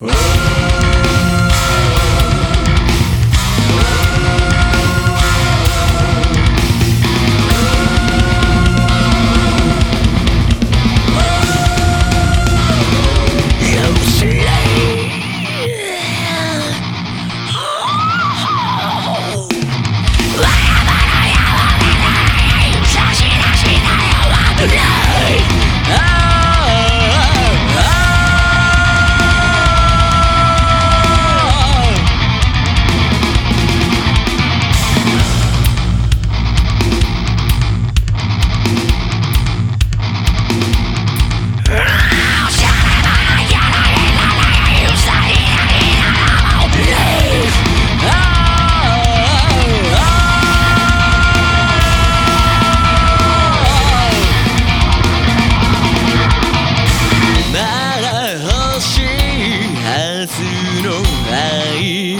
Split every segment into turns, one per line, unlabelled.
Oh! 明日の愛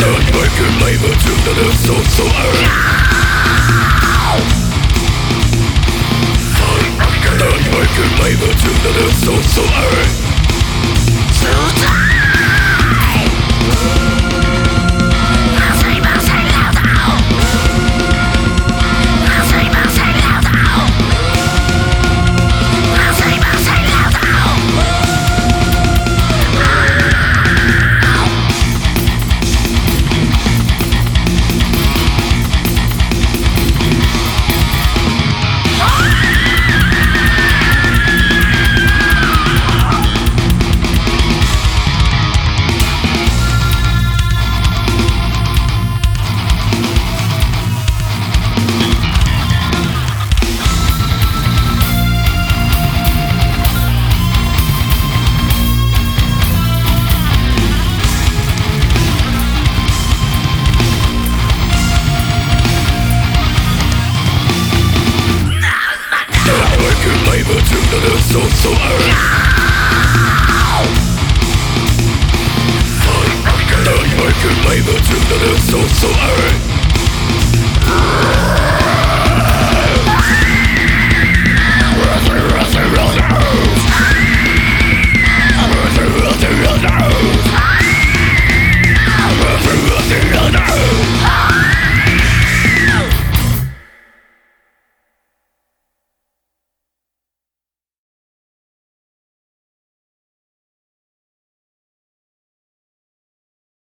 Not making labor to the new social Not making labor to the new social so clear. I I fucking live to the so